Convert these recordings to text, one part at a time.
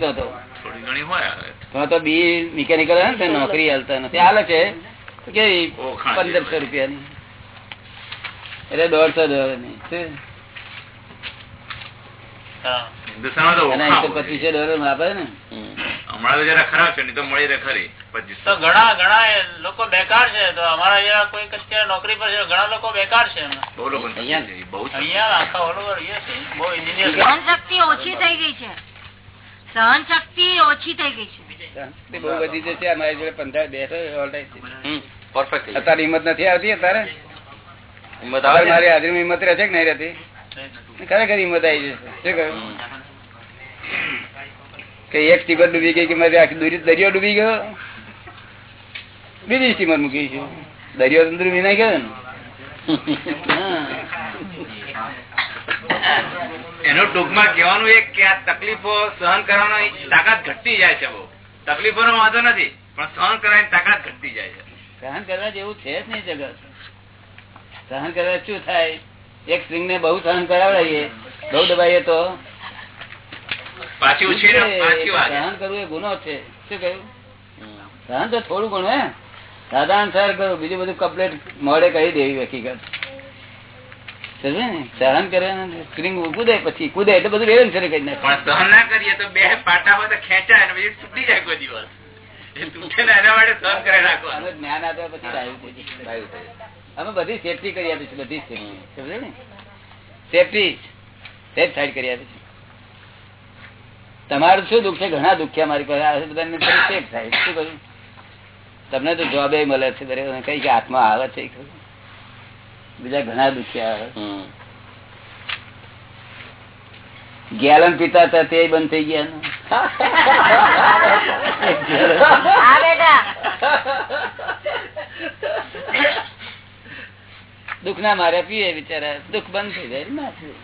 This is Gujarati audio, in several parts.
તો તો થોડી ઘણી હોય હવે. તો તો બી મિકેનિકલ ને નોકરી હાલતા નથી. હાલે છે. કેવી? પંદરસો. રૂપિયાની. એટલે દોઢસો ડોલરની. પચીસો ડોલરમાં આપે ને. હમણાં તો જરા ખરાબ છે નહીં તો મળી રહે ખરી. તો ઘણા ઘણા લોકો બેકાર છે. તો અમારા જેવા કોઈ અત્યારે નોકરી પર છે. ઘણા લોકો બેકાર છે બહુ લોકો અહીંયા- આખા ઓલ ઓવર બહુ engineer શક્તિ ઓછી થઈ ગઈ છે. સહન શક્તિ ઓછી થઈ ગઈ છે. બહુ વધી જશે અમારી જોડે પંદર બેઠો પરફેક્ટ અત્યારે હિંમત નથી આવતી અત્યારે? મારી હાજરી હિંમત રહે છે કે નહીં રહેતી? ખરેખર હિંમત આવી જશે. શું કહ્યું? કે એક સ્ટીમર ડૂબી ગઈ કે મારી આખી દૂરી દરિયો ડૂબી ગયો? બીજી સ્ટીમર મૂકી છે. દરિયો તો ડૂબી નહીં ગયો ને? હા. એનું ટૂંકમાં કહેવાનું એ કે આ તકલીફો સહન કરવાની તાકાત ઘટતી જાય છે બહુ. તકલીફોનો વાંધો નથી પણ સહન કરવાની તાકાત ઘટતી જાય છે. સહન કરવા જેવું છે જ નહીં જગત. સહન કરવા શું થાય? એક સ્ત્રી ને બહુ સહન કરાવડાવીએ બહુ દબાઈએ તો? સહન કરવું એ ગુનો છે. શું કહ્યું? સહન તો થોડું ઘણું હે સાધારણ સહન કરવું બીજું બધું કમ્પ્લેટ મોડે કહી દેવી હકીકત. ને? સહન કરે સ્પ્રિંગ કૂદે પછી કૂદે એટલે બધું રેવન કરી નાખે. સહન ના કરીએ તો બે પાટા તો ખેંચાય ને પછી તૂટી જાય કોઈ દિવસ. એ તૂટે ને એના માટે સહન કરે અમે રાખવાનું જ્ઞાન આપ્યા પછી ડાયું થઈ જાય. ડાયું થઈ જાય. અમે બધી સેફટી કરી આપીશું બધી સેફટી ને? સેફટી સેફ સાઈડ કરી આપીશું તમારું શું દુઃખ છે? ઘણા દુખ્યા મારી પાસે. આવે બધાને સેફ થાય. શું કરું તમને તો જોબે મળે છે બરાબર કઈ કે હાથમાં આવે છે ખરું. બીજા ઘણા દુખ્યા ગેલન પીતા હતા તે બંધ થઈ ગયા દુઃખ ના મારે પીએ બિચારા. દુઃખ બંધ થઈ જાય ના તું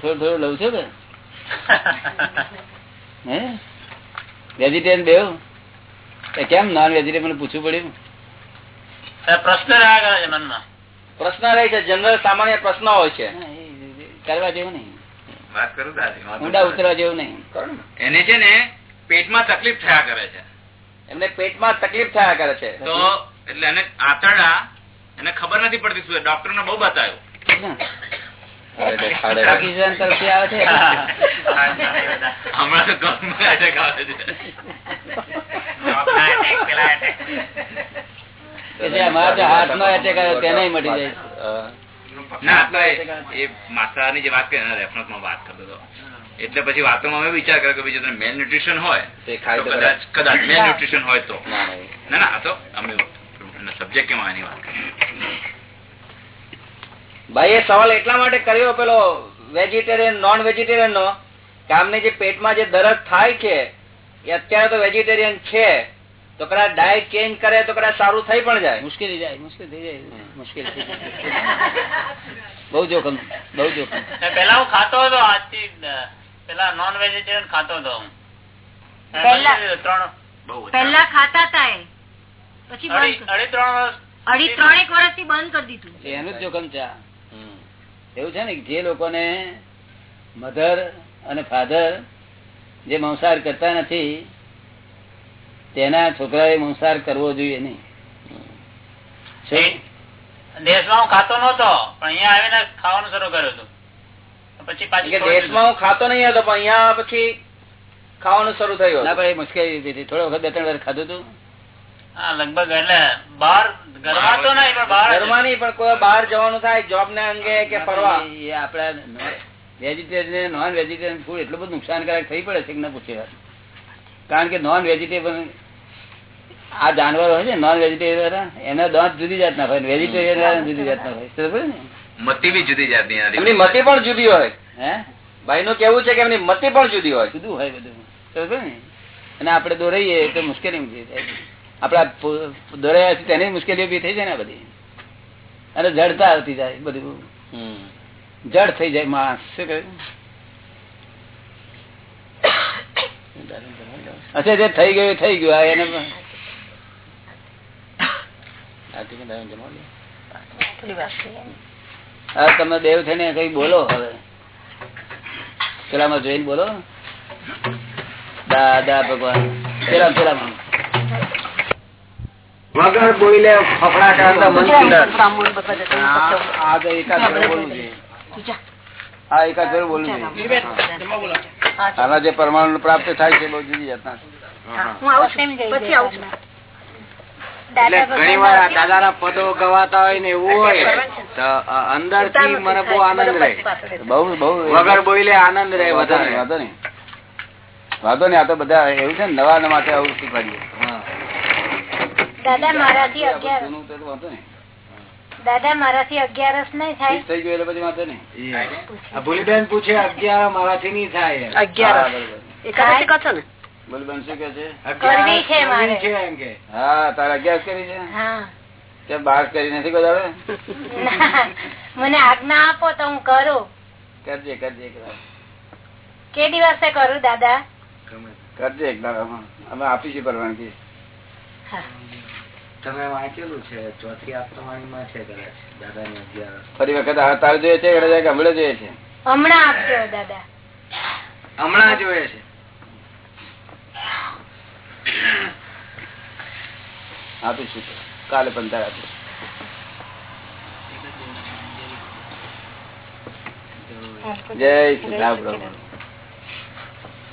થોડું થોડું લઉં છો કે હે? વેજીટેરિયન બેવ કેમ નોન વેજીટેરિયન પૂછવું પડ્યું? પ્રશ્ન રહ્યા કરે છે મનમાં. પ્રશ્ન રહે છે જનરલ સામાન્ય પ્રશ્ન હોય છે. કરવા જેવું નહીં. વાત કરું ઊંડા ઉતરવા જેવું નહીં. એને છે ને પેટમાં તકલીફ થયા કરે છે. એમને પેટમાં તકલીફ થયા કરે છે. તો એટલે એને આંતરડા એને ખબર નથી પડતી શું ડોક્ટર ને બહુ બતાવ્યો. પાકિસ્તાન તરફથી આવે છે. હમણાં તો ગમે attack આવે છે. એટલે પછી વાતોમાં અમે વિચાર કર્યો કે બીજું મેલ ન્યુટ્રિશન હોય કદાચ કદાચ મેલ ન્યુટ્રિશન હોય તો. ના, ના ના આ તો અમે સબ્જેક્ટ કેમાં એની વાત કરી. ભાઈ એ સવાલ એટલા માટે કર્યો પેલો વેજીટેરિયન નોન વેજીટેરિયન નો કે આમને જે પેટમાં જે દરદ થાય છે એ અત્યારે તો વેજીટેરિયન છે. તો કદાચ ડાયટ ચેન્જ કરે તો કદાચ સારું થઈ પણ જાય. મુશ્કેલી જાય મુશ્કેલ થઈ જાય મુશ્કેલ થઈ જાય. બહુ જોખમ બહુ જોખમ. પેલા હું ખાતો હતો આજથી પેલા નોન વેજીટેરિયન ખાતો હતો હું. ત્રણ બહુ ખાતા હતા એ. પછી અઢી બંધ અઢી ત્રણ વર્ષથી ત્રણેક વર્ષથી બંધ કરી દીધું. એનું જ જોખમ છે એવું છે ને જે લોકોને મધર અને ફાધર જે મંસાર કરતા નથી તેના છોકરાએ મંસાર કરવો જોઈએ નહીં. દેશમાં હું ખાતો નતો પણ અહીંયા આવીને ખાવાનું શરૂ કર્યું હતું. પછી પાછી દેશમાં હું ખાતો નહીં હતો પણ અહીંયા પછી ખાવાનું શરૂ થયું ના મુશ્કેલી હતી. થોડો વખત બે ત્રણ વાર ખાધું હતું. હા લગભગ એટલે બહાર ઘરમાં તો નહીં પણ બહાર. ઘરમાં નહીં પણ કોઈ બહાર જવાનું થાય જોબ ના અંગે કે ફરવા. એ આપડા વેજીટેરિયન નોન વેજીટેરિયન ફૂડ એટલું બધું નુકસાનકારક થઈ પડે છે કે ના પૂછે વાત. કારણ કે નોન વેજીટેબલ આ જાનવર હોય છે નોન વેજીટેરિયન એના દાંત જુદી જાતના હોય વેજીટેરિયન જુદી જાતના હોય. ને? મતી બી જુદી જાતની. એમની મતી પણ જુદી હોય. હે? ભાઈ નું કેવું છે કે એમની મતી પણ જુદી હોય? જુદું હોય બધું. સમજ ને? અને આપણે દોરાઈએ તો મુશ્કેલી ઊભી થાય આપડા દોરાયા છે તેની મુશ્કેલીઓ ઊભી થઈ જાય ને બધી. અને જડતા આવતી જાય બધું. હમ. જડ થઈ જાય માણસ. શું કહ્યું? અચ્છા જે થઈ ગયું થઈ ગયું. એને હા તમે દેવ થઈને કઈ બોલો હવે. પેલામાં જોઈને બોલો. દાદા ભગવાન. પેલા પેલા વગર બોલે ફફડા કરતા મન સુંદર આ તો એકાદ બોલવું જોઈએ હા એકાદ ફેર બોલવું. જોઈએ આના જે પરમાણુ પ્રાપ્ત થાય છે બહુ જુદી જાતના હું આવું છું. પછી આવું છું. એટલે ઘણી વાર પદો ગવાતા હોય ને એવું હોય તો અંદરથી મને બહુ આનંદ રહે. બહુ બહુ વગર બોલે આનંદ રહે વધારે. વાંધો નહીં. વાંધો નહીં આ તો બધા એવું છે ને નવા માટે આવું શીખવાડીએ. દાદા મારાથી અગિયાર. વાંધો નહીં. દાદા મારાથી અગિયારસ નહીં થાય. થઈ ગયું એટલે પછી વાંધો નહીં. ભૂલીબેન પૂછે અગિયાર મારાથી નહીં થાય અગિયાર બરોબર. એકાદશી કહો છો ને? બોલ શું કે છે? કરવી છે મારે. એમ કે. હા તારે અગિયાર કરી છે? હા. તે બાર કરી નથી કોઈ મને આજ્ઞા આપો તો હું કરું. કરજે કરજે. કે દિવસે કરું દાદા? કરજે એક હા. અમે આપીશું પરવાનગી. તમે વાંચેલું છે ચોથી આપતવાણીમાં છે કદાચ દાદાની અગિયાર. ફરી વખત આ તારે જોઈએ છે કે હમણાં જોઈએ છે? હમણાં આપજો દાદા. હમણાં જોઈએ છે. આપીશું કાલે પણ તારે આપીશું જય શ્રી રામ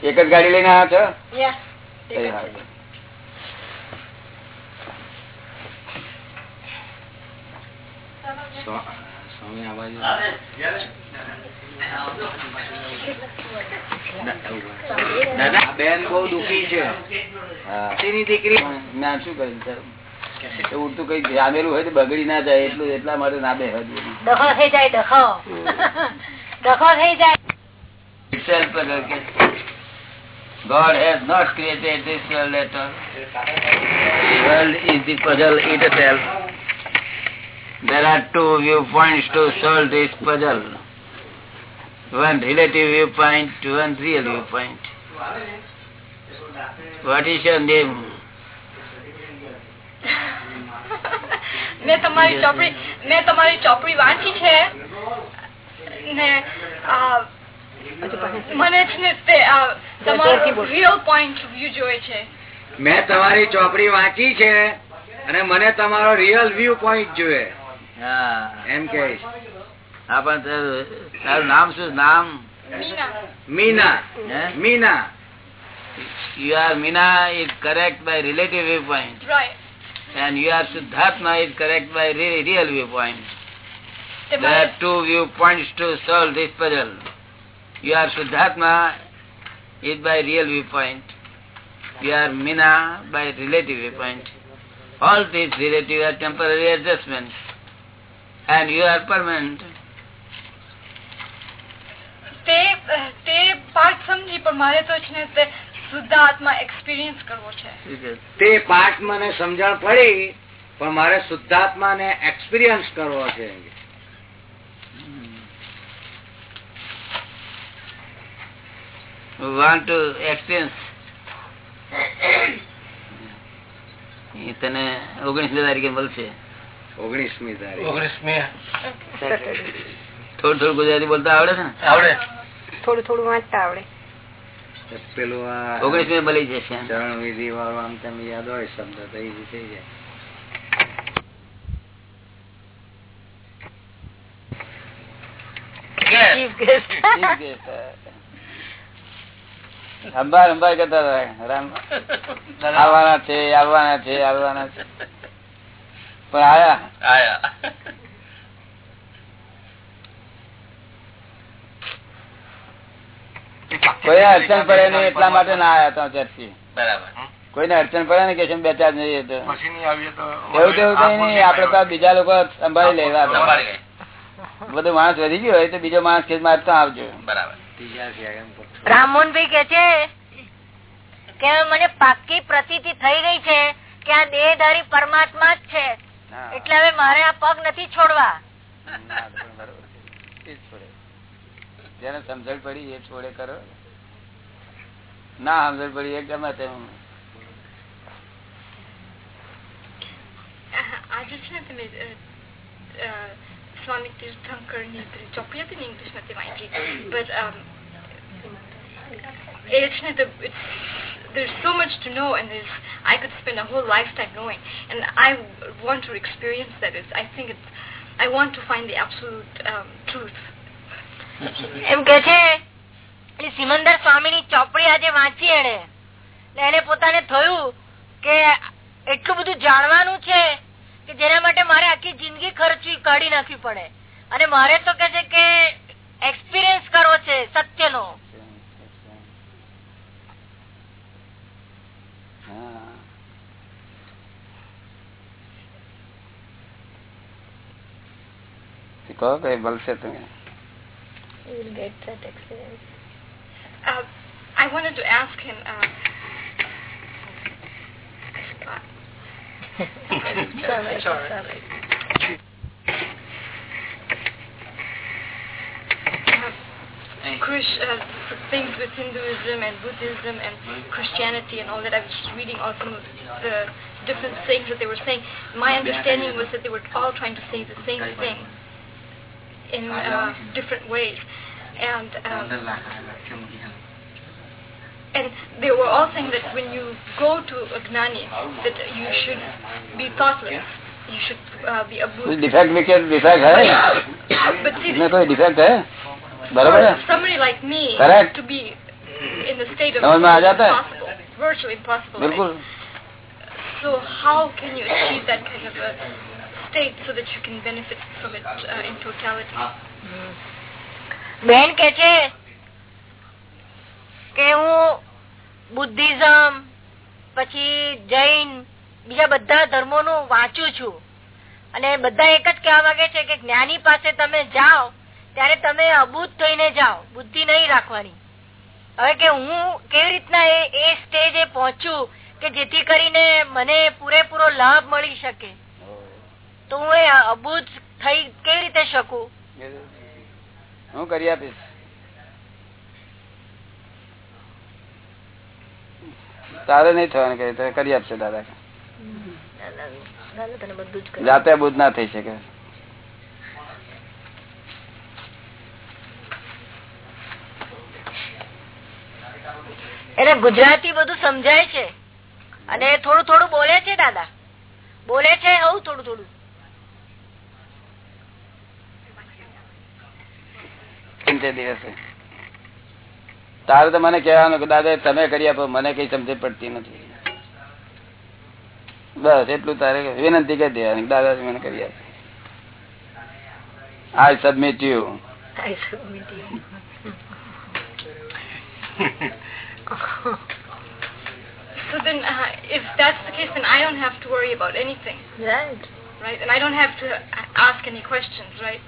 એક જ ગાડી લઈને આવ્યા છો? સ્વામી આ બાજુ. દાદા બેન બહુ દુખી છે. તેની દીકરી? જ્ઞાન શું તારું? ઉડતું કઈ જામેલું હોય તો બગડી ના જાય એટલું એટલા માટે ના બે દખો થઈ જાય દખો. દખો થઈ જાય. God has not created this world at all. The world is the puzzle itself. There are two viewpoints to solve this puzzle. One relative viewpoint, one real viewpoint. What is your name? મેં તમારી ચોપડી મેં તમારી ચોપડી વાંચી છે ને આ, મને છે ને તે તમારો રિયલ પોઈન્ટ વ્યૂ જોઈએ છે મેં તમારી ચોપડી વાંચી છે અને મને તમારો રિયલ વ્યૂ પોઈન્ટ જોઈએ એમ કે હા પણ તારું નામ શું નામ મીના મીના હે? Meena You are Mina is correct by relative viewpoint. Right and you are Siddhartha is correct by re- real viewpoint. તે There are two viewpoints to solve this puzzle. You are Siddhartha is by real viewpoint. You are Mina by relative viewpoint. All these relative are temporary adjustments. And you are permanent. તે તે પાર્ટ સમજી પણ મારે તો છે ને તે શુદ્ધ આત્મા એક્સપિરિયન્સ કરવો છે. તે પાઠ મને સમજણ પડી પણ મારે શુદ્ધાત્માને એક્સપિરિયન્સ કરવો છે. Want to experience. એ તને ઓગણીસ તારીખે મળશે. ઓગણીસમી તારીખ. થોડું થોડું ગુજરાતી બોલતા આવડે છે ને? આવડે. થોડું થોડું વાંચતા આવડે. પેલું આ ઓગણીસમી મળી જશે ચરણ વિધિ વાળું આમ તેમ યાદ હોય શબ્દ તો એ થઈ જાય. અંબાર અંબાર કરતા રામ. આવવાના છે આવવાના છે આવવાના છે. પણ આયા? આયા. કોઈ અડચણ પડે નહીં એટલા માટે ના આયા તો ચર્ચી. બરાબર. કોઈને અડચણ પડે ને કે બે ચાર જઈએ તો? પછી નહીં આવીએ તો એવું તેવું કઈ નહીં આપડે પાસે બીજા લોકો સંભાળી લેવા સંભાળી માણસ વધી ગયો હોય તો બીજો માણસ ખેતમાં તો આવજો. બરાબર. રામમોહનભાઈ કે છે કે મને પાક્કી પ્રતીતિ થઈ ગઈ છે કે આ દેહધારી પરમાત્મા જ છે. એટલે હવે મારે આ પગ નથી છોડવા. ના, છે. એ જેને સમજણ પડી એ છોડે કરો ના સમજણ પડી એ ગમે તેમ આજે છે ને તમે સ્વામી તીર્થંકરની પેલી ચોપડી હતી ને ઇંગ્લિશમાં નથી વાંચી but not the, it's there's so much to know and there's I could spend a whole lifetime knowing and I want to experience that it's I think it's I want to find the absolute um, truth એમ કે છે એટલે સિમંદર સ્વામી ની ચોપડી આજે વાંચી એને એને પોતાને થયું કે એટલું બધું જાણવાનું છે કે જેના માટે મારે આખી જિંદગી ખર્ચવી કાઢી નાખવી પડે અને મારે તો કે છે કે એક્સપિરિયન્સ કરવો છે સત્યનો કહો કઈ બોલશે તમે uh, I wanted to ask him uh, uh, Krish, uh, things with Hinduism and Buddhism and Christianity and all that. I was just reading all some of the different things that they were saying. My understanding was that they were all trying to say the same thing in uh, different ways. And um, and they were all saying that when you go to a gnani, that you should be thoughtless. You should uh, be a कुछ Buddha. डिफेक्ट विकेट डिफेक्ट है But see, इसमें कोई डिफेक्ट है बराबर है for somebody like me Correct. to be in the state of समझ में आ जाता है? impossible, virtually impossible. बिल्कुल So how can you achieve that kind of a state so that you can benefit from it uh, in totality? બેન કે છે કે હું બુદ્ધિઝમ પછી જૈન બીજા બધા ધર્મોનું વાંચું છું. અને બધા એક જ કહેવા માંગે છે કે જ્ઞાની પાસે તમે જાઓ ત્યારે તમે અબૂત થઈને જાઓ. બુદ્ધિ નહીં રાખવાની. હવે કે હું કેવી રીતના એ એ સ્ટેજે પહોંચું કે જેથી કરીને મને પૂરેપૂરો લાભ મળી શકે? તો હું એ અબૂજ થઈ કેવી રીતે શકું? હું કરી આપીશ. તારે નહીં થવાનું તો કરી આપશે દાદા જાતે બુદ્ધ ના થઈ શકે. એટલે ગુજરાતી બધું સમજાય છે? અને થોડું થોડું બોલે છે દાદા? બોલે છે આવું થોડું થોડું કેમ તે દિવસે તારે તો મને કહેવાનું કે દાદા તમે કરી આપો મને કઈ સમજ પડતી નથી બસ એટલું તારે વિનંતી કરી દેવાની દાદા મને કરી આપે I submit you So then, uh, if that's the case, then I don't have to worry about anything, right right? And I don't have to ask any questions, right?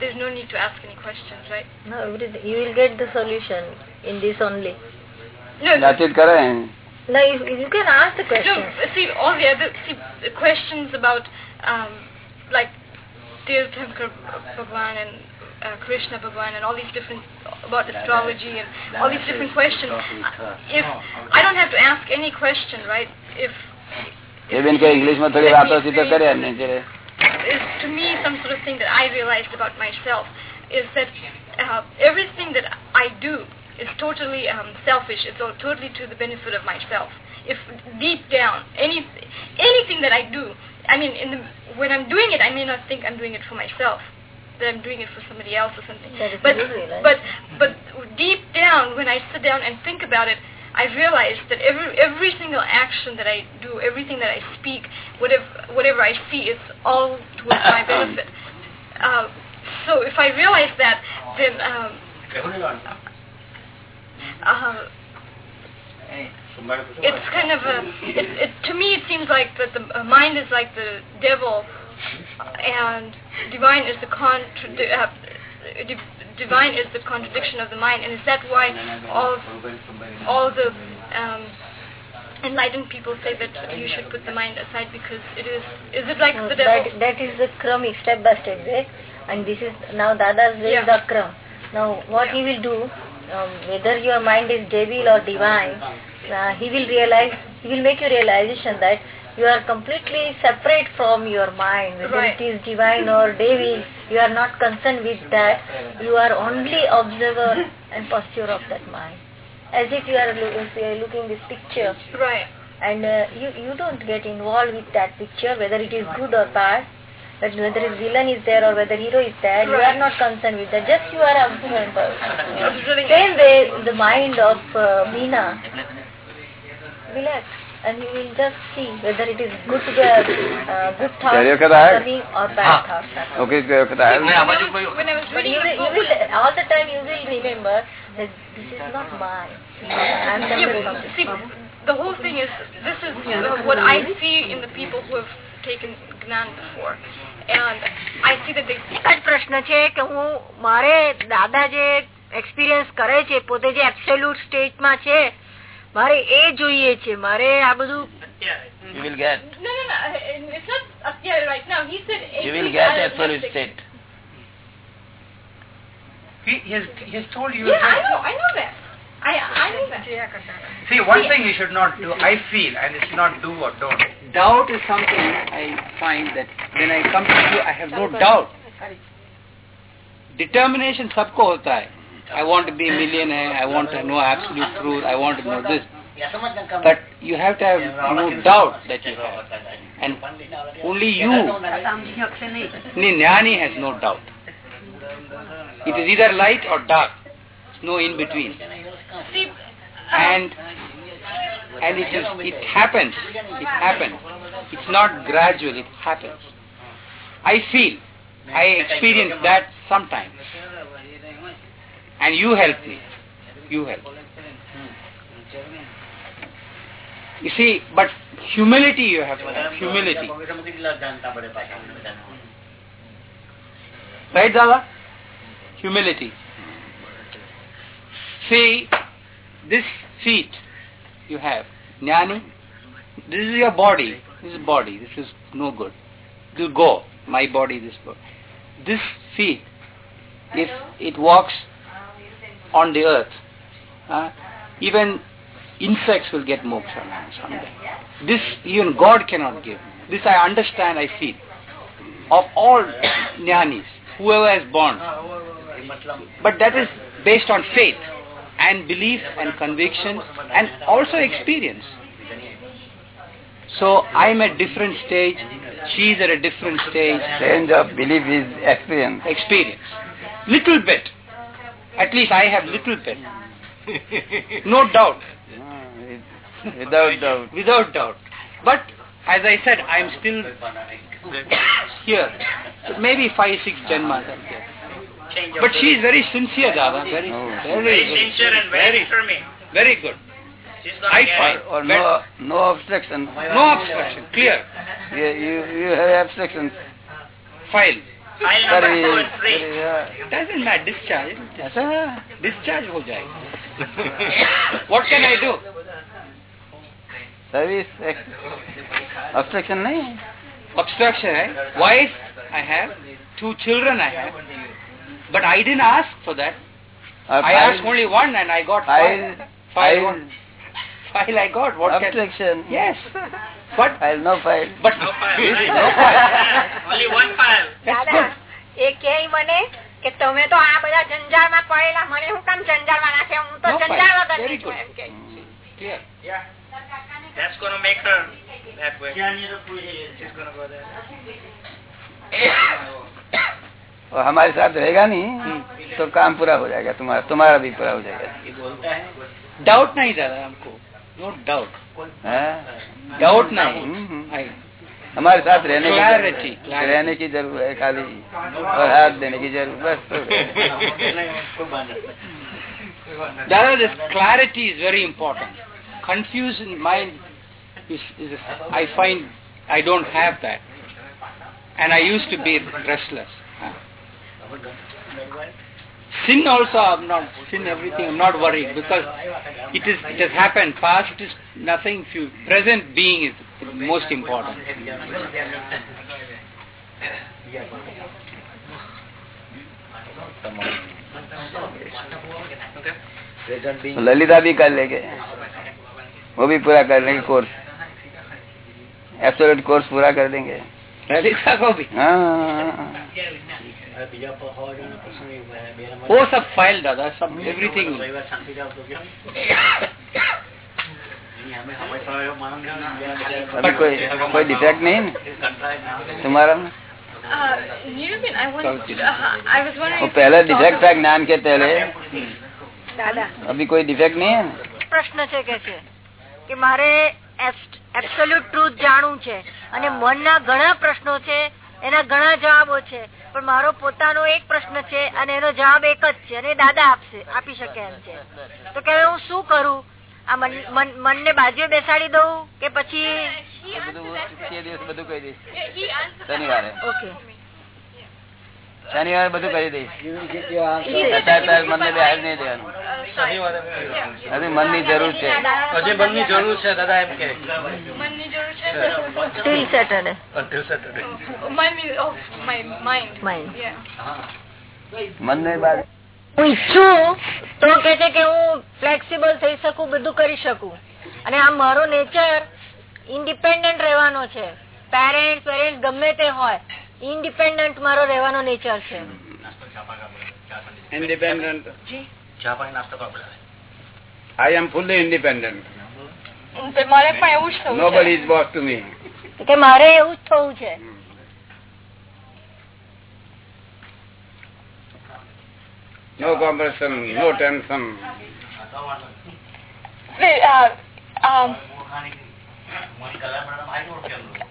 There's no need to ask any questions, right? no everything you will get the solution in this only No, વાતચીત કરે no you, you can ask the no. question See, all the other see the questions about um, like Tirthankar Bhagwan and uh, Krishna Bhagwan and all these different about astrology and all these different questions. If I don't have to ask any question, right? If એ બેન કે ઇંગ્લિશ માં થોડી વાતો હતી તો કરે એમને છે is to me some sort of thing that I realized about myself is that uh, everything that I do is totally um, selfish. It's all totally to the benefit of myself. If deep down, any anything that I do, I mean, in the, when I'm doing it, I may not think I'm doing it for myself. That I'm doing it for somebody else or something. But but but deep down, when I sit down and think about it, I realize that every every single action that I do, everything that I speak, whatever whatever I see, it's all towards my benefit. Uh, so if I realize that, then um, uh, it's kind of a. It, it, to me, it seems like that the uh, mind is like the devil, and divine is the contra- uh, div- divine is the contradiction of the mind, and is that why all all the um, enlightened people say that you should put the mind aside because it is is it like No, the devil? that, that is the crummy step by step way and this is now Dada's way Yeah. the crumb. Now what he will do, um, whether your mind is devil or divine, uh, he will realize, he will make you realization that you are completely separate from your mind, whether Right. it is divine or devil, you are not concerned with that. You are only observer and posture of that mind. as if you are looking this picture Right. and uh, you you don't get involved with that picture whether it is good or bad that whether villain is there or whether hero is there you are not concerned with that just you are Observing. same way the mind of uh, Meena relax and you will just see whether it is good uh, good thoughts Stereo ka hai? coming or bad thoughts are coming. Okay કયો કહેતા When I was, when I was But reading you the will, you book, will all the time you will remember that this is not mine. I am Yeah, the but see, the whole thing is this is uh, what I see in the people who have taken Gnan before, and I see that they એક જ પ્રશ્ન છે કે હું મારે દાદા જે એક્સપિરિયન્સ કરે છે પોતે જે એબ્સોલ્યુટ સ્ટેટમાં છે મારે એ જોઈએ છે મારે આ બધું You will get. no no no uh, it's not up there right now. He said You will every get other absolute message- state. He, he, has, he has told you. Yeah, I that- know, I know that. I I know that. See, one thing you should not do, I feel, and it's not do or don't. doubt is something I find that when I come to you, I have no doubt. Determination सबको होता है. I want to be a millionaire. I want to know absolute truth. I want to know this. But you have to have no doubt that you have. And only you, Jnani has no doubt. It is either light or dark. No in between. And and it is it happens. It happens. It's not gradual, it happens. I feel, I experience that sometimes. And you help me. You help. You see, but humility you have to have. Humility. Right, Dada? Humility. See, this feet you have, Jnani, this is your body. This is body. This is no good. It will go. My body, this body. This feet, if it walks on the earth, uh, even insects will get moksha someday. This even God cannot give. This I understand, I feel. Of all jnanis, whoever has born. But that is based on faith and belief and conviction and also experience. So I'm at different stage, she's at a different stage. Change of belief is experience. Experience. Little bit. At least I have little bit. No doubt. Without doubt. Without doubt. But as I said, I'm still here. So maybe five, six janmas I'm here. But she is very sincere, Dada. Very, Oh. very, Very very, sincere and very determined. very good. I get find it. Or no, no obstruction. no obstruction, clear. You, you, you have obstructions. File. File number Very, two and three. very, yeah. Doesn't matter, discharge. ऐसा Discharge हो जाएगा. What can I do? Service obstruction नहीं है Obstruction है. Wife I have, two children I have. But I didn't ask for that. और I file- asked only one and I got file, five. file, File, one. file I got. What can? obstruction. Yes. But File, no file. but No file, This- right? no file. Only one file. That's દાદા good. એ કે મને કે તમે તો આ બધા જંજાળમાં પડેલા મને હું કામ જંજાળમાં નાખે હું તો No file. જંજાળ વગર Very છું good. એમ કે Clear. That's gonna make her that way. She's gonna go there. और हमारे साथ रहेगा नहीं तो काम पूरा हो जाएगा तुम्हारा तुम्हारा भी पूरा हो जाएगा Doubt नहीं दादा हमको. No doubt. हाँ? Doubt नहीं. हम्म, हम्म। I, हमारे साथ रहने की Clarity, जरूरत- clarity. रहने की जरूरत है खाली और हाथ देने की जरूरत बस हो गया। Dada, this clarity is very important. Confusion mind is, is I find I don't have that. And I used Sin also I'm not sin everything I'm not worried because it is it has happened. Past is nothing few present being is the most important. Lalita भी कर लेंगे वो भी पूरा कर लेंगे कोर्स एब्सोल्यूट कोर्स पूरा कर देंगे ललिता को भी हाँ वो सब फाइल दादा सब एवरीथिंग अभी कोई कोई डिफेक्ट नहीं है तुम्हारा में? Uh, Nirubin, I want. Uh, I was wondering. वो if पहले you could talk डिफेक्ट था about- ज्ञान के पहले દાદા अभी कोई डिफेक्ट नहीं है પ્રશ્ન છે કે છે કે મારે એબ્સોલ્યુટ ટ્રુથ જાણવું છે અને મનના ઘણા પ્રશ્નો છે એના ઘણા જવાબો છે પણ મારો પોતાનો એક પ્રશ્ન છે અને એનો જવાબ એક જ છે અને દાદા આપશે આપી શકે એમ છે. તો કે હું શું કરું? આ મન મન- મનને બાજુએ બેસાડી દઉં કે પછી બધું કહી દઈશ. શનિવારે. ઓકે. શનિવારે બધું કરી દઈશ. મનને બહાર નહીં દેવાનું. હવે મનની જરૂર છે. હજી મનની જરૂર છે દાદા એમ કે. Money જરૂર છે? Till Saturday Until Saturday. Money of my mind mind મન ને બહાર હું ઈચ્છું તો કે છે કે હું ફ્લેક્સિબલ થઈ શકું બધું કરી શકું. અને આ મારો નેચર ઇન્ડિપેન્ડન્ટ રહેવાનો છે. પેરેન્ટ્સ પેરેન્ટ્સ ગમે તે હોય ઇન્ડિપેન્ડન્ટ મારો રહેવાનો નેચર છે. Independent. I am fully independent. તો મારે પણ એવું જ થવું Nobody છે is boss to me. કે મારે એવું જ થવું છે No compression, no tension. Uh, um,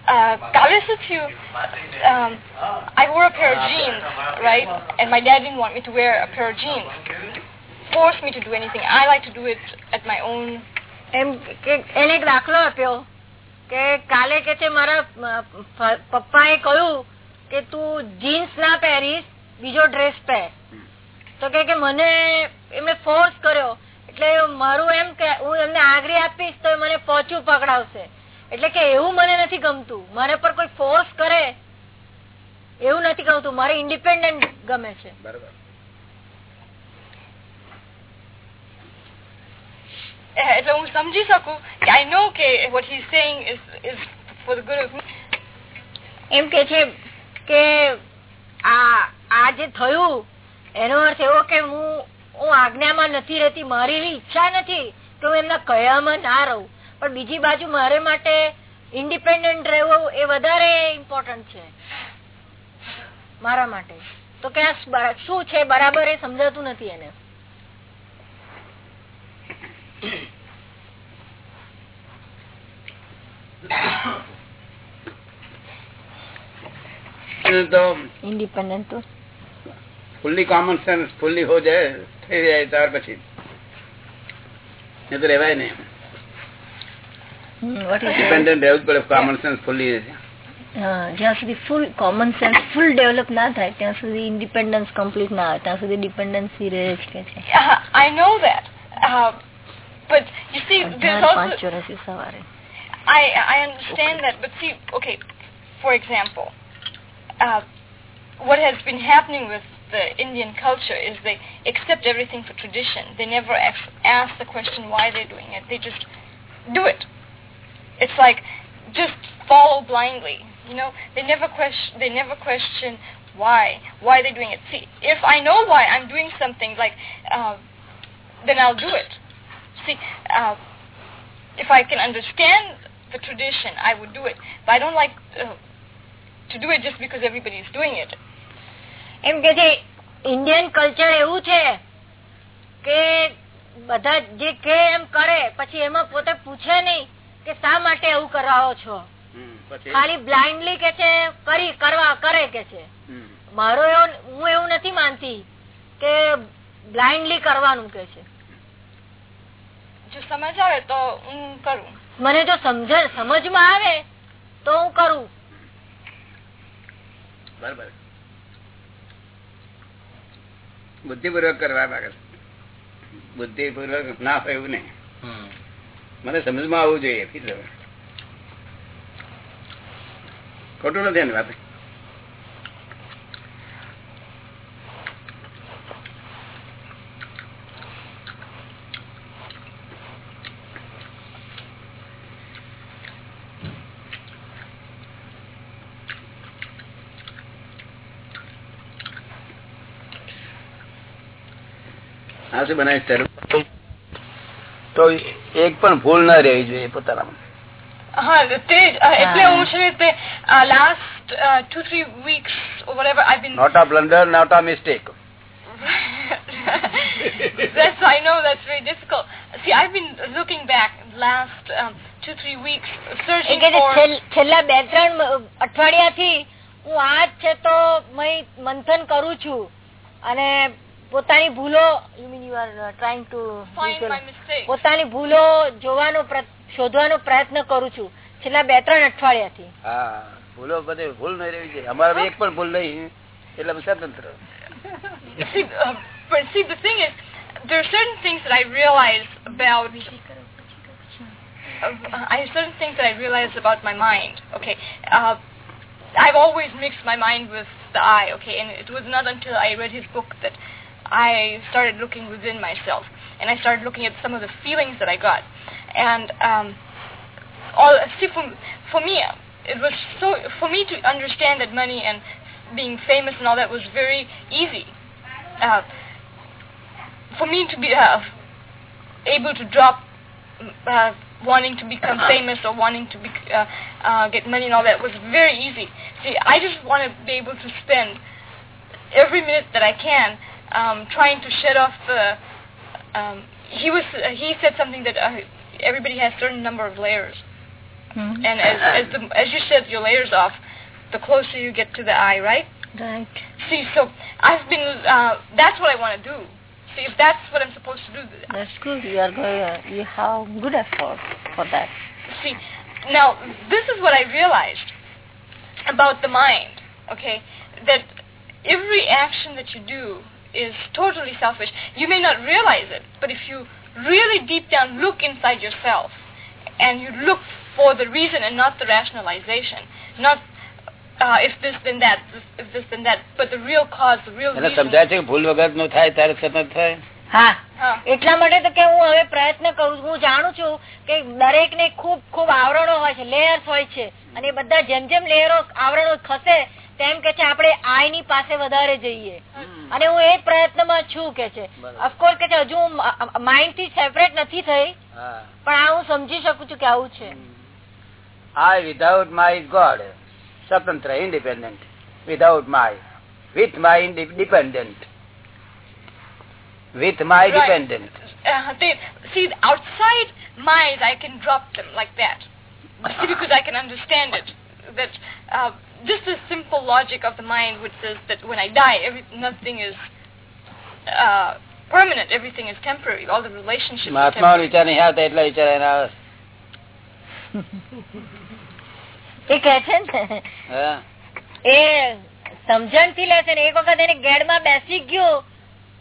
uh, કાલે શું થયું um, I wore a pair of jeans right and my dad didn't want me to wear a pair of jeans force me to do anything. I like to do it at my own એમ કે એને એક દાખલો આપ્યો કે કાલે કે છે મારા પપ્પાએ કહ્યું કે તું જીન્સ ના પહેરીશ બીજો ડ્રેસ પહેર. તો કે કે મને એમને ફોર્સ કર્યો. એટલે મારું એમ કે હું એમને આગરી આપીશ તો મને પોચું પકડાવશે. એટલે કે એવું મને નથી ગમતું. મારા પર કોઈ ફોર્સ કરે એવું નથી ગમતું. મારે ઇન્ડિપેન્ડન્ટ ગમે છે. બરાબર. એટલે હું સમજી શકું કે આઈ નો કે what he saying is is for the good of એમ કે છે કે આ આ જે થયું, એનો અર્થ એવો કે હું હું આજ્ઞામાં નથી રહેતી, મારી એવી ઈચ્છા નથી કે હું એમના કયામાં ના રહું. પણ બીજી બાજુ મારે માટે ઇન્ડિપેન્ડન્ટ રહેવું એ વધારે ઇમ્પોર્ટન્ટ છે. મારા માટે. તો કે શું છે? બરાબર એ સમજાતું નથી એને. ઇન્ડિપેન્ડન્ટ તો. કોમન સેન્સ ફુલ્લી હો જાય થઈ જાય ત્યાર પછી. એ તો રેવાય નહીં ડિપેન્ડન્ટ રહેવું જ પડે કોમન સેન્સ ફુલ્લી જ્યાં. સુધી full common sense full develop ના થાય ત્યાં સુધી ઇન્ડિપેન્ડન્સ કમ્પ્લીટ ના આવે ત્યાં સુધી ડિપેન્ડન્સી રહે જ કે છે. Uh, I know that. But you see there's અઢાર also પાંચ ચોરાસી સવારે. I I understand that, but see, okay, for example, uh, what has been happening with the Indian culture is they accept everything for tradition. They never ask, ask the question why they're doing it. They just do it. It's like just follow blindly. You know, they never question. They never question why why they're doing it. See, if I know why I'm doing something, like uh, then I'll do it. See. Uh, if I can understand the tradition, I would do it. But I don't like uh, to do it just because everybody is doing it. એમ કે છે ઇન્ડિયન કલ્ચર એવું છે કે બધા જે કે એમ કરે પછી એમાં પોતે પૂછે નહીં કે શા માટે એવું કરાવો છો? ખાલી બ્લાઇન્ડલી કે છે કરી કરવા કરે કે છે? મારો એવો હું એવું નથી માનતી કે બ્લાઇન્ડલી કરવાનું કે છે. જો સમજ આવે તો હું કરું. મને જો સમજ સમજમાં આવે તો હું કરું. બરાબર. બુદ્ધિપૂર્વક કરવા માંગે બુદ્ધિપૂર્વક ના હોય એવું નહીં. મને સમજમાં આવવું જોઈએ ફીર ખોટું નથી એની વાત. આ શું બનાવીશ તારું? તો એક પણ ભૂલ ના રહેવી જોઈએ પોતાના હા તે જ, અ, એટલે હું છે તે last two three weeks whatever I've been not a blunder not a mistake that's I know that's very difficult. See, I've been looking back last um, two three weeks એ searching કે છે, for. છેલ્- છેલ્લા બે ત્રણ અઠવાડિયાથી હું આ જ છે તો મય મંથન કરું છું અને પોતાની ભૂલો you mean you are trying to. પોતાની ભૂલો જોવાનો શોધવાનો પ્રયત્ન કરું છું છેલ્લા બે ત્રણ અઠવાડિયાથી હા ભૂલો બધે ભૂલ નહીં રહેવી જોઈએ અમારે એક પણ ભૂલ નહીં એટલે સ્વતંત્ર uh, but see, the thing is, there are certain things that I realize about. Uh, I certain things that I realize about my mind. Okay, uh, I've always mixed my mind with the eye. Okay, and it was not until I read his book that I started looking within myself, and I started looking at some of the feelings that I got, and um, all. See, for for me, it was so for me to understand that money and being famous and all that was very easy. Uh, for me to be uh, able to drop uh, wanting to become famous or wanting to be, uh, uh, get money and all that was very easy. See, I just want to be able to spend every minute that I can um, trying to shed off the. Um, he was uh, he said something that uh, everybody has a certain number of layers, and as as, the, as you shed your layers off, the closer you get to the eye, right? Right. See, so I've been. Uh, that's what I want to do. See, if that's what I'm supposed to do. That's good. You are going. You have good effort for that. See, now this is what I realized about the mind. Okay, that every action that you do is totally selfish. You may not realize it, but if you really deep down look inside yourself and you look for the reason and not the rationalization, not uh, if this then that, if this then that, but the real cause, the real reason. સમજાય છે ભૂલ વગરનું થાય ત્યારે સતત થાય હા હા. એટલા માટે તો કે હું હવે પ્રયત્ન કરું છું હું જાણું છું કે દરેક ને ખૂબ ખૂબ આવરણો હોય છે લેયર્સ હોય છે અને બધા જેમ જેમ લેયરો આવરણો ખસે તેમ કે છે આપણે આઈ ની પાસે વધારે જઈએ અને હું એ પ્રયત્નમાં છું કે છે. અફકોર્સ કે છે હજુ હું માઇન્ડથી સેપરેટ નથી થઈ પણ આ હું સમજી શકું છું કે આવું છે my is God. Swatantra, independent. Without my. With my inde- dependent. With my Right. dependent. uh, they, see outside minds I can drop them like that see because I can understand it that uh, just the simple logic of the mind which says that when I die every, nothing is uh, permanent everything is temporary all the relationships are temporary. વિચાર નહીં આવતા એટલા વિચાર એના આવે. એ કે છે ને એ સમજણથી લેશે ને એક વખત એને ગેડમાં બેસી ગયો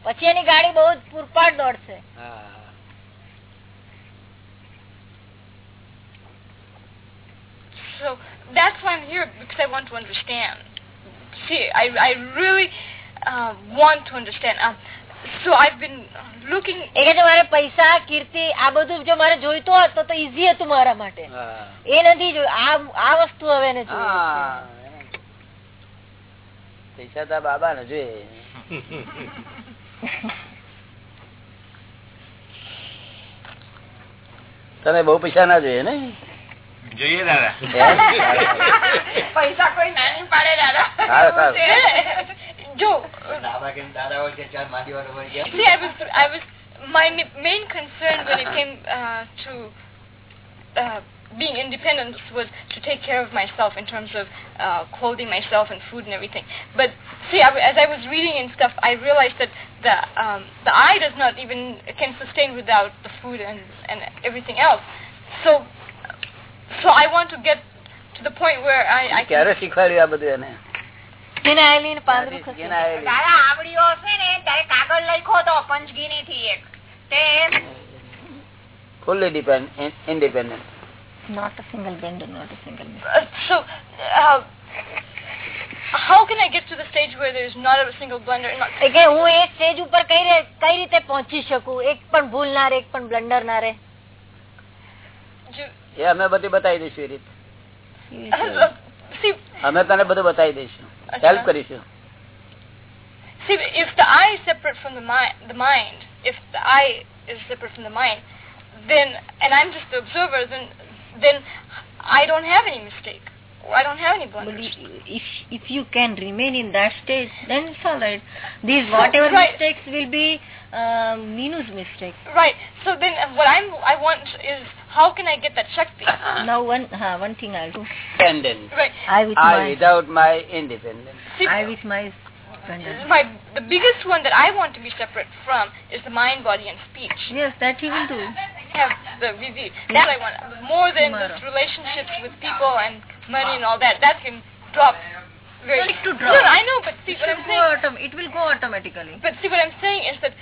પછી એની ગાડી બહુ પૂરપાટ દોડશે so that's why I'm here because I want to understand see I, I really uh, want to understand uh, so I've been looking એટલે કે મારે પૈસા કીર્તિ આ બધું જો મારે જોઈતો હોત તો ઈઝી હતું મારા માટે એ નથી જોયું આ આ વસ્તુ હવે એને જોઈએ છે. હા. પૈસા તો બાબા ને જોઈએ તને બહુ પૈસા ના જોઈએ ને જોઈએ દાદા પૈસા કોઈ ના નહીં પાડે દાદા સારું, સારું. જો See, I was, I was, my ma- main concern when it came uh, to uh, being independent was to take care of myself in terms of uh, clothing myself and food and everything. But see, I, w- as I was reading and stuff, I realized that the um, the eye does not even can sustain without the food and and everything else. So, so I want to get to the point where I, I can ક્યારે શીખવાડ્યું આ બધું એને એને આયેલી ને પાંદડું ખસે. શીખીને આયેલી. દાદા આવડ્યો હશે ને ત્યારે કાગળ લખ્યો હતો પંચગીની થી એક તે fully depend, in, independent. Not a single bender, not a single bender. Uh, so, uh, how can I get to the stage where there's not a single blunder? Not, એ કે હું એ સ્ટેજ ઉપર કઈ રે- કઈ રીતે પહોંચી શકું એક પણ ભૂલ ના રે એક પણ બ્લન્ડર ના રે ju- એ અમે બધી બતાવી દઈશું એ રીત uh, see, અમે તને બધું બતાવી દઈશું અચ્છા. હેલ્પ કરીશું see, if the eye is separate from the mind, the mind, if the I is separate from the mind, then and I'm just the observer, then then I don't have any mistake. Or I don't have any But blunders. if if you can remain in that state, then it's all right. These whatever Right. mistakes will be uh, Minu's mistakes. Right. So then, uh, what I'm I want is how can I get that shakti? Now one uh, one thing I'll do. Independent. Right. I with I my without my independence. See, I with my my the biggest one that I want to be separate from is the mind, body, and speech. Yes, that he will do. Have the VV. That I want more than Tomorrow. those relationships with people and money and all that. That can drop. Very. No to drop. no, I know, but see It what I'm go saying. autom- it will go automatically. But see what I'm saying is that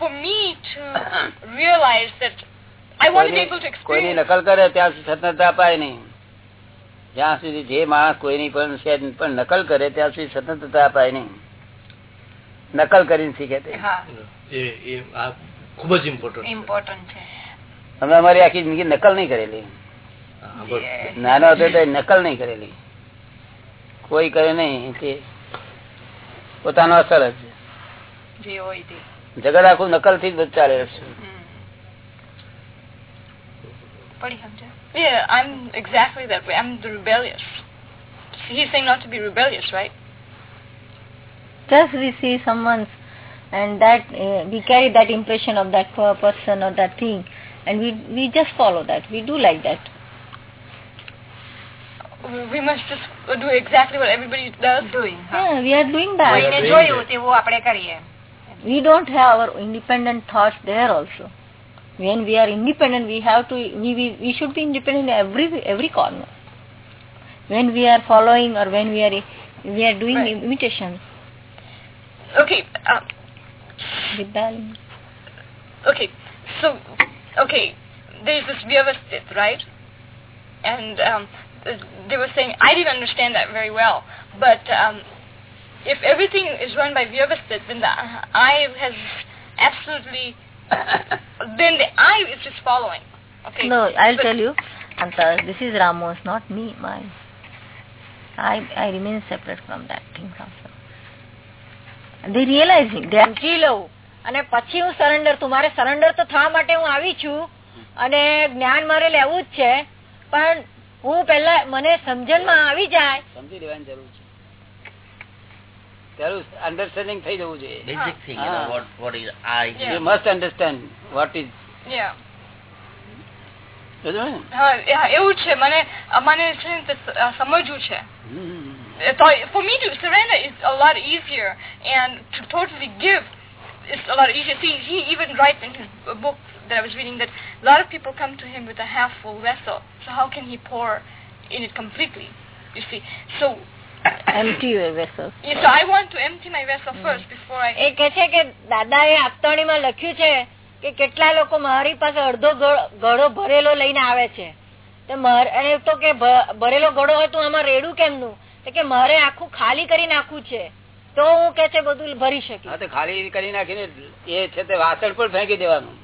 for me to realize that કોઈની નકલ કરે ત્યાં સુધી સ્વતંત્રતા અપાય નહીં. જ્યાં સુધી જે માણસ કોઈની પણ છે પણ નકલ કરે ત્યાં સુધી સ્વતંત્રતા અપાય નહીં. નકલ કરીને શીખે તે. હા. એ એ આ ખૂબ જ ઇમ્પોર્ટન્ટ ઇમ્પોર્ટન્ટ છે. અમે અમારી આખી જિંદગી નકલ નહીં કરેલી. નાનો હતો તો નકલ નહીં કરેલી. કોઈ કરે નહીં તે પોતાનો અસર જ. છે. જે હોય તે. જગત આખું નકલથી જ ચાલે છે. Yeah, I'm exactly that way. I'm the rebellious. He's saying not to be rebellious, right? Just we see someone's and that uh, we carry that impression of that person or that thing and we we just follow that we do like that we must just do exactly what everybody does doing huh? yeah we are doing that we enjoy it. we don't have our independent thoughts there also when we are independent, we have to we we, we should be independent in every every corner. When we are following or when we are we are doing Right. imitations, Okay, uh, rebelling. okay. So, okay, there's this vyavasthit, right? And um, they were saying I didn't understand that very well, but um, if everything is run by vyavasthit, then the I has absolutely then the I is just following. Okay. No, I'll But- tell you. Anta, this is Ramos, not me, My, I I remain separate from that thing also. And they realizing. They are સમજી લઉં અને પછી હું સરેન્ડર તું મારે સરેન્ડર તો થવા માટે હું આવી છું અને જ્ઞાન મારે લેવું જ છે પણ હું પેલા મને સમજણમાં આવી જાય સમજી લેવાની જરૂર છે ત્યારે અન્ડરસ્ટેન્ડિંગ થઈ જવું જોઈએ Basic thing, you Ah. know, what, what is I. Yeah. You must understand what is Yeah. ને હા હા, એવું જ છે મને અ, મને છે ને તે સ- અ, સમજવું છે હમ. So for me to surrender is a lot easier, and to totally give is a lot easier. See, he even writes in his book that I was reading that a lot of people come to him with a half full vessel. So how can he pour in it completely? You see, so empty your vessel. yeah, so I want to empty my vessel first before I. એ કહે છે કે દાદાએ આપતાણીમાં લખ્યું છે કે કેટલા લોકો મારી પાસે અડધો ઘડો ભરેલો લઈને આવે છે. તો અને તો કે ભરેલો ઘડો હોય તો આમાં રેડું કેમનું? તો કે મારે આખું ખાલી કરી નાખવું છે. તો હું કે છે બધું ભરી શકીશ. હા તો ખાલી કરી નાખીને એ છે તે વાસણ પણ ફેંકી દેવાનું.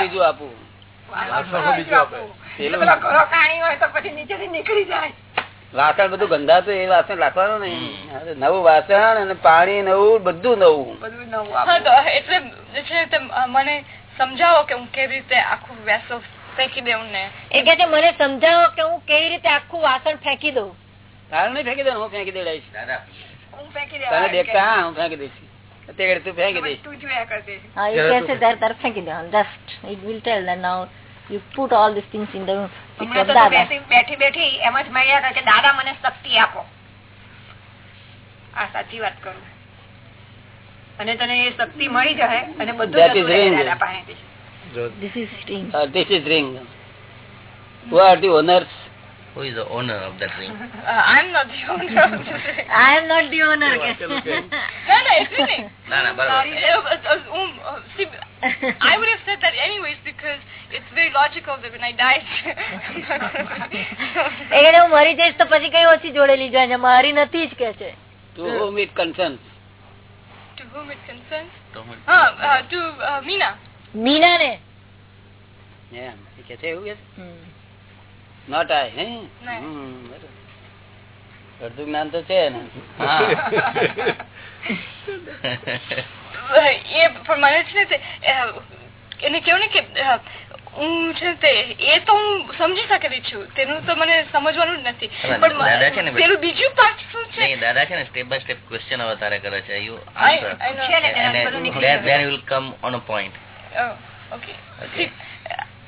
બીજું આપું. વાસણ બીજું આપવું પેલું પેલો ઘરો કાણી હોય તો પછી નીચેથી નીકળી જાય. વાસણ બધું ગંધાતું એ વાસણ રાખવાનું નહીં નવું વાસણ અને પાણી નવું બધું નવું. બધું નવું હા આપવું. તો એટલે મને સમજાવો કે હું કેવી રીતે આખું વેસલ ફેંકી દઉં ને. એ કે મને સમજાવો કે હું કેવી રીતે આખું વાસણ ફેંકી દઉં. તારે નહીં ફેંકી દઉં હું ફેંકી દેડાઈશ હું ફેંકી તને દેખતા હું ફેંકી દઈશ. તે તું ફેંકી દઈશ. just it will tell that now you put all these things in the picture હમણાં of તો તું Dada. બેઠી બેઠી એમ જ મળ્યા કરે કે દાદા મને શક્તિ આપો આ સાચી વાત કરું અને તને એ શક્તિ મળી જાય અને બધું That જતું is રહે ring. દાદા પાસેથી. This is string. Uh, this is ring. Who are the owners? Who is the owner of that ring? Uh, I'm not the owner of the ring. I am not the owner. No, no, it's really. no, no, Uh, uh, uh, um, uh, I would have said that anyways because it's very logical that when I died. એ હું મરી જઈશ તો પછી કઈ ઓછી જોડેલી જોઈએ મારી નથી જ કે છે To whom it concerns? to whom it concerns? Don't worry. Uh, uh, to uh, Mina. Meena ને Yeah. કે છે એવું કે છે? Hmm. આય. અડધું જ્ઞાન તો છે ને. એ પણ મને છે ને એને કેવું ને કે હું છે તે એ તો હું સમજી શકેલી છું. તેનું તો મને સમજવાનું જ નથી. પણ પેલું બીજું પાર્ટ શું છે? દાદા છે ને સ્ટેપ બાય સ્ટેપ ક્વેશ્ચન હવે કરે છે. યુ આન્સર come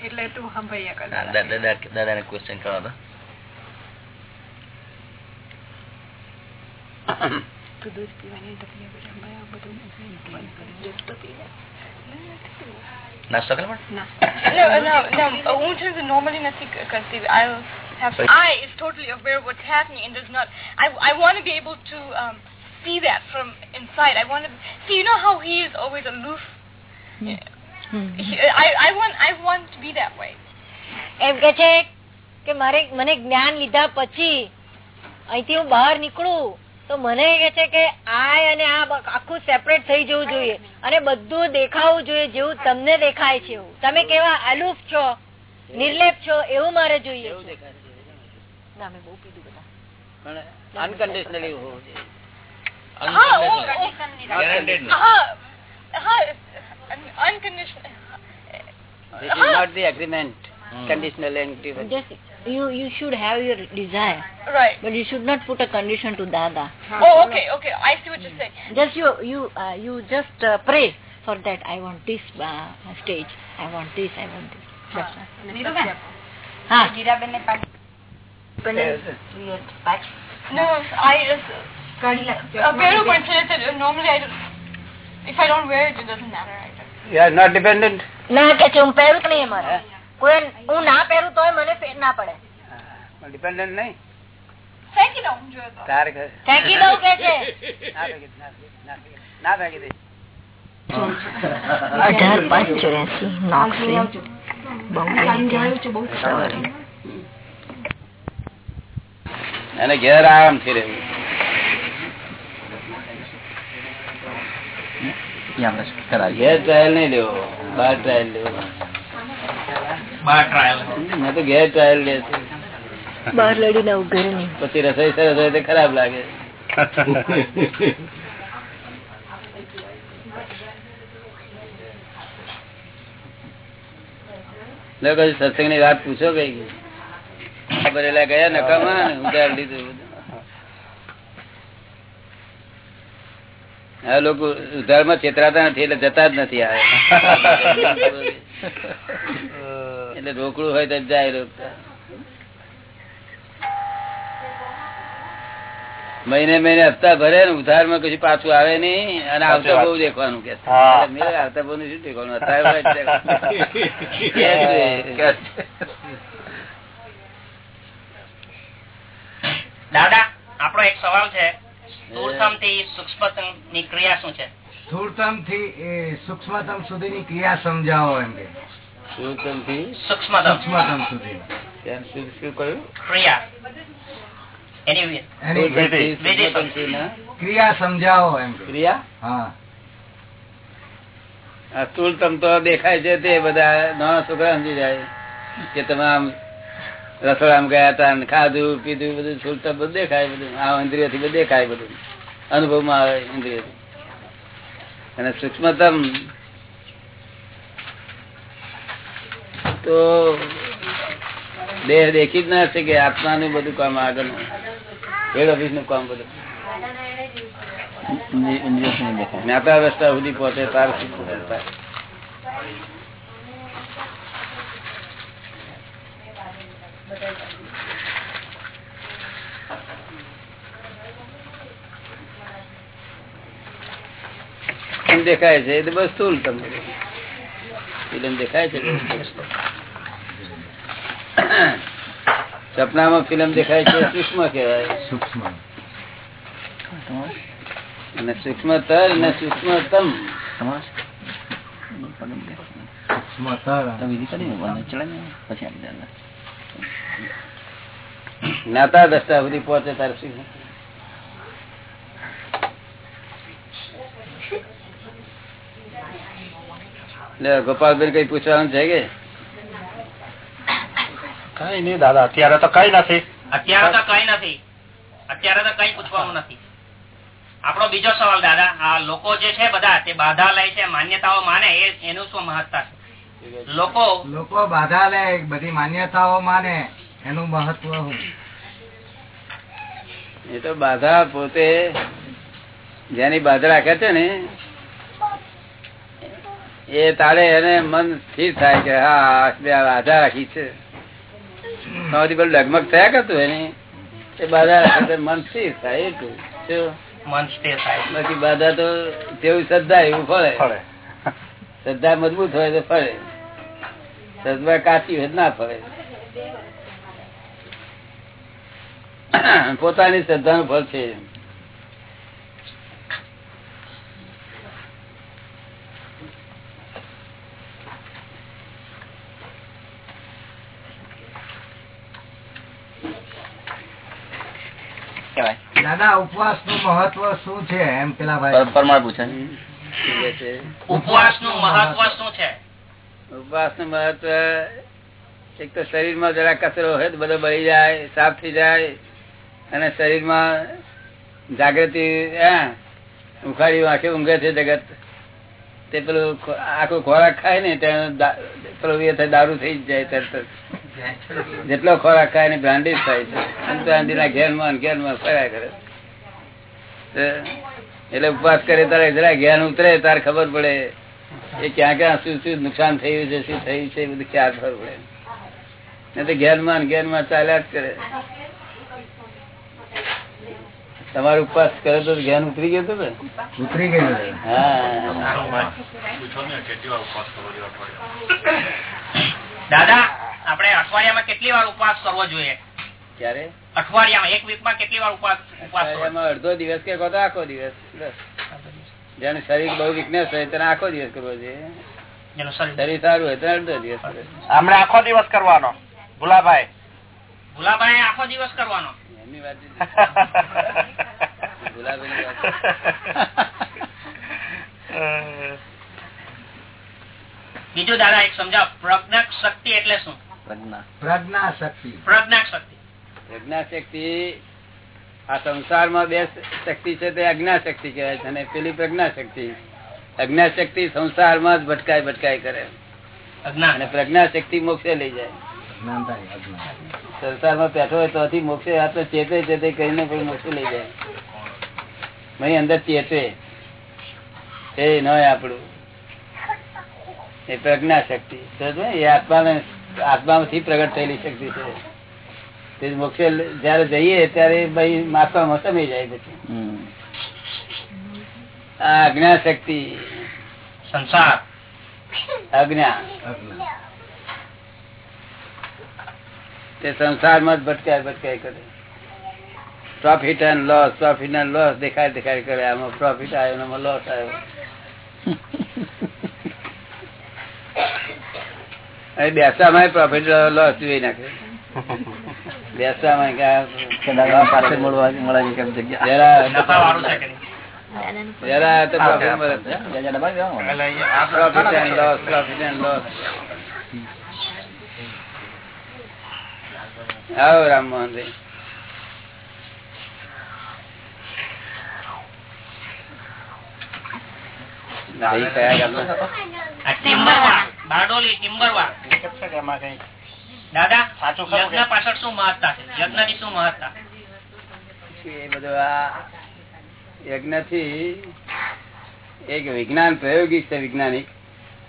એટલે તું સંભળ્યા કર હા, દા- દાદા દાદાને ક્વેશ્ચન કરો તો નાસ્તો કરે પણ No, no, no. હું છે ને normally નથી ક- કરતી. I have Sorry? I is totally aware of what's happening and does not. I I want to be able to um, see that from inside. I want to see. You know how he is always aloof. He, I I want I want to be that way. એમ કે છે કે મારે મને જ્ઞાન લીધા પછી અહીંથી હું બહાર નીકળું તો મને કે છે કે આ અને આ આખું સેપરેટ થઈ જવું જોઈએ અને બધું દેખાવું જોઈએ જેવું તમને દેખાય છે એવું. તમે કેવા અલુફ છો નિર્લેપ છો એવું મારે જોઈએ છે. ના, મેં બહુ પીધું બધા. અનકન્ડિશનલી હોવું જોઈએ. હા, oh, oh. Guaranteed નહીં. હા, હા, un- unconditional. This is not the agreement. Conditional and given. Just you you should have your desire Right. but you should not put a condition to dada Oh, okay, okay. I see what you're saying. just you you uh, you just uh, pray for that i want this uh, stage i want this i want this That's all. હા No, I just. Uh, પેલું પણ છે તે normally I don't. If I don't wear it, it doesn't matter. I are not dependent ના કે છે હું પહેરું જ નહીં અમારે? કોઈ હું ના પહેરું તોય મને ફેર ના પડે. ડિપેન્ડન્ટ નહીં. ફેંકી દઉં. તારે. ફેંકી દઉં કે છે? ના ફેંકી દે, ના ફેંકી દે, ના ફેંકી દે. ના ફેંકી દે અઢાર પાંચ ચોર્યાસી સવારે અને ઘેર આરામથી રહેવું ઘેર ટ્રાયલ નહીં લેવો બાર ટ્રાયલ લેવો. બાર ટ્રાયલ મેં તો ઘેર ટ્રાયલ લે છે. બહાર લડીને આવું ઘરે નહીં. પછી રસોઈ સરસ હોય તો ખરાબ લાગે. સત્સંગની વાત પૂછો કઈ? ગયા નકામા ઉધાર લીધું આ લોકો ઉધારમાં છેતરાતા નથી એટલે જતા જ નથી આવે. એટલે રોકડું હોય તો જાય રોકતા મહિને મહિને હપ્તા ભરે ને ઉધારમાં કશું પાછું આવે નહીં અને આવતા બહુ દેખવાનું કે. છે. આવતા બહુ શું દેખવાનું. દાદા આપણો એક સવાલ છે. સ્થૂળતમથી સૂક્ષ્મતમની ક્રિયા શું છે? સ્થૂળતમથી એ સૂક્ષ્મતમ સુધીની ક્રિયા સમજાવો એમ કે. સૂક્ષ્મથી સૂક્ષ્મતમ. સૂક્ષ્મતમ સુધી શું શું કહ્યું? ક્રિયા. ના? સમજાવો એમ ક્રિયા? હા. સ્થૂળતમ તો દેખાય છે તે બધા નાના છોકરા સમજી જાય કે તમે આમ રસોડામાં ગયા હતા ખાધું પીધું બધું સ્થૂળતમ બધું દેખાય બધું. આ ઇન્દ્રિયથી બધું દેખાય બધું. અનુભવમાં આવે ઇન્દ્રિય અને સૂક્ષ્મતમ. તો દેહ દેખી જ ના છે કે આત્માનું બધું કામ આગળનું. હેડ ઓફિસનું કામ બધું. જ્ઞાતા અવસ્થા સુધી પહોંચે તાર સુધી થાય. કેમ દેખાય છે? એ બસ સ્થુલ તમને. ફિલ્મ દેખાય છે સપનામાં ફિલ્મ દેખાય છે સૂક્ષ્મ કહેવાય. સૂક્ષ્મ. અને સૂક્ષ્મતર અને સૂક્ષ્મતમ. જ્ઞાતા દશા સુધી પહોંચે તારે શું ગોપાલભાઈ કઈ પૂછવાનું છે કે? કઈ નઈ દાદા અત્યારે તો કઈ નથી. અત્યારે તો કઈ નથી. અત્યારે તો કઈ પૂછવાનું નથી. આપણો બીજો સવાલ દાદા આ લોકો જે છે બધા તે બાધા લે છે માન્યતાઓ માને એનું શું મહત્તા છે? લોકો લોકો બાધા લે બધી માન્યતાઓ માને. એનું મહત્વ એ તો બાધા પોતે જેની બાધા રાખે છે ને એ તારે એને મન સ્થિર થાય કે હા બાધા રાખી છે. પેલું ડગમગ થયા કરતું એને. એ બાધા રાખે મન સ્થિર થાય એટલું. મન સ્થિર થાય. બાકી બાધા તો જેવું શ્રદ્ધા એવું ફળે. શ્રદ્ધા મજબૂત હોય તો ફળે. શ્રદ્ધા કાચી હોય ના ફળે. પોતાની શ્રદ્ધાનું ફળ છે. દાદા ઉપવાસનું મહત્વ શું છે? એમ પેલા ભાઈ. પરમાર પૂછે? ઉપવાસનું મહત્વ શું છે? ઉપવાસનું મહત્વ એક તો શરીરમાં જરા કચરો હોય તો બધો બળી જાય સાફ થઈ જાય અને શરીરમાં જાગૃતિ ઉખાડી વાંખે ઊંઘે છે જગત. તે પેલું આખો ખોરાક ખાય ને ત્યાં પેલું એ દારૂ થઈ જાય તરત જેટલો ખોરાક ખાય ને બ્રાન્ડી થાય છે. બ્રાન્ડી ના ઘેરમાં ઘેરમાં ફર્યા કરે. એટલે ઉપવાસ કરે તારે જરા ઘેર ઉતરે તારે ખબર પડે એ ક્યાં ક્યાં શું શું નુકસાન થયું છે, શું થયું છે બધું ખ્યાલ ખબર પડે. નહીં તો જ્ઞાનમાં ને જ્ઞાનમાં ચાલ્યા જ કરે. તમારો ઉપવાસ કરે તો જ્ઞાન ઉતરી ગયું હતું ને ઉતરી ગયું દાદા આપણે અઠવાડિયામાં કેટલી વાર ઉપવાસ કરવો જોઈએ? ક્યારે? અઠવાડિયામાં એક વીકમાં કેટલી વાર ઉપવાસ ઉપવાસ એમાં અડધો દિવસ કે કહો આખો દિવસ? બસ. જેનું શરીર બહુ વીકનેસ હોય તેને આખો દિવસ કરવો જોઈએ શરીર સારું હોય તો અડધો દિવસ. હમણાં આખો દિવસ કરવાનો. ભુલાભાઈ. ભુલાભાઈ આખો દિવસ કરવાનો. એમની વાત ગુલાબી વાત દાદા એક સમજાવ. પ્રજ્ઞા શક્તિ એટલે શું? પ્રજ્ઞા. પ્રજ્ઞા શક્તિ પ્રજ્ઞા શક્તિ પ્રજ્ઞા શક્તિ આ સંસારમાં બે શક્તિ છે તે અજ્ઞા શક્તિ કહેવાય છે અને પેલી પ્રજ્ઞા શક્તિ અજ્ઞા શક્તિ સંસારમાં જ ભટકાય ભટકાય કરે. અને પ્રજ્ઞા શક્તિ મોક્ષે લઈ જાય. સંસારમાં બેઠો હોય તોથી મોક્ષે આ તો ચેતે ચેતે કરીને પછી મોક્ષે લઈ જાય. મહી અંદર ચેતે એ ન આપણું. એ પ્રજ્ઞા શક્તિ એ આત્માને આત્મામાંથી પ્રગટ થયેલી શક્તિ છે. તે મોક્ષે જયારે જઈએ ત્યારે ભાઈ આત્મામાં સમી જાય પછી. આ અજ્ઞા શક્તિ સંસાર અજ્ઞા. તે સંસારમાં જ ભટકાય ભટકાય કરે. Profit and loss profit and loss દેખાય દેખાય કરે. આમાં પ્રોફિટ આવ્યો આમાં લોસ આવ્યો. અહીં બેસવામાં પ્રોફિટ લોસ જોઈ નાખે. જગ્યા? જરા તો profit મળે. આવો રામમોહનભાઈ ભાઈ કયા ગામના? આ ટિમ્બરવા બારડોલી ટિમ્બરવા દાદા સાચું ખરું કે? યજ્ઞ પાછળ શું મહત્તા છે યજ્ઞની શું મહત્તા એ બધું આ યજ્ઞથી એક વિજ્ઞાન પ્રયોગિક છે વૈજ્ઞાનિક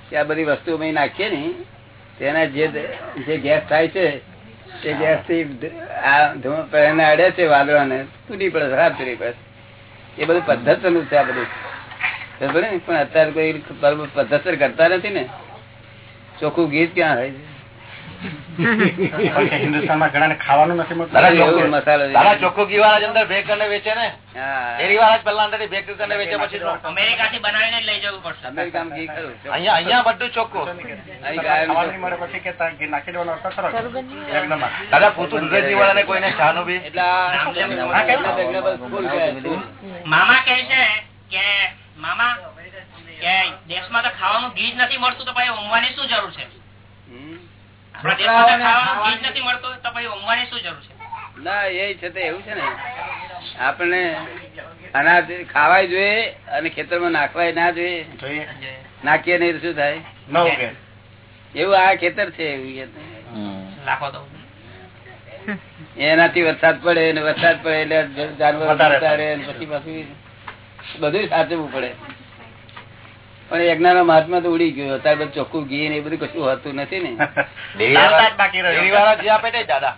કે આ બધી વસ્તુ અમે નાખીએ ને તેના જે જે ગેસ થાય છે તે છે વાદળાને, તૂટી પડે ખરાબ તૂટી પડે એ બધું પદ્ધતિનું છે આ બધું. ને? પણ અત્યારે કોઈ પદ્ધતર કરતા નથી ને? ચોખ્ખું ગીત ક્યાં હોય છે? હિન્દુસ્તાનમાં ઘણા ખાવાનું નથી મળતું. ચોખ્ખું- ઘી વાળા જ અંદર ભેગ કરીને વેચે ને? ડેરી વાળા જ પેલા અંદર ભેગ કરીને વેચે પછી અમેરિકા થી બનાવીને લઈ જવું પડશે. અમેરિકા ઘી ખરું. અહીંયા અહીંયા બધું ચોખ્ખું. દાદા પૂતું બી? એટલે. મામા કહે છે કે મામા કે દેશમાં તો ખાવાનું ઘી જ નથી મળતું તો પછી ઊંઘવાની શું જરૂર છે? ના એ છે તે એવું છે ને. આપણે અનાજ ખાવાય જોઈએ અને ખેતરમાં નાખવાય ના જોઈએ. નાખીએ નહીં શું થાય? એવું આ ખેતર છે એવું એનાથી વરસાદ પડે ને વરસાદ પડે એટલે જાનવર પછી પાછું બધું સાચવવું પડે. પણ યજ્ઞાનો મહાત્મા તો ઉડી ગયો. અત્યારે બધું ચોખ્ખું ઘી ને એ બધું કશું હોતું નથી ને. જે આપે દાદા.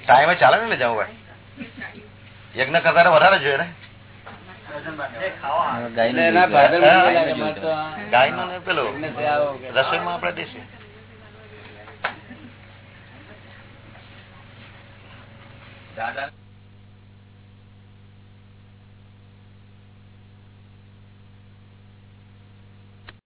ટાઈમે ચાલે ને જવું ભાઈ યજ્ઞ કરતા વધારે જોઈએ ને. ગાયનું ને પેલું યજ્ઞ રસોઈમાં આપડે દેશે. દાદા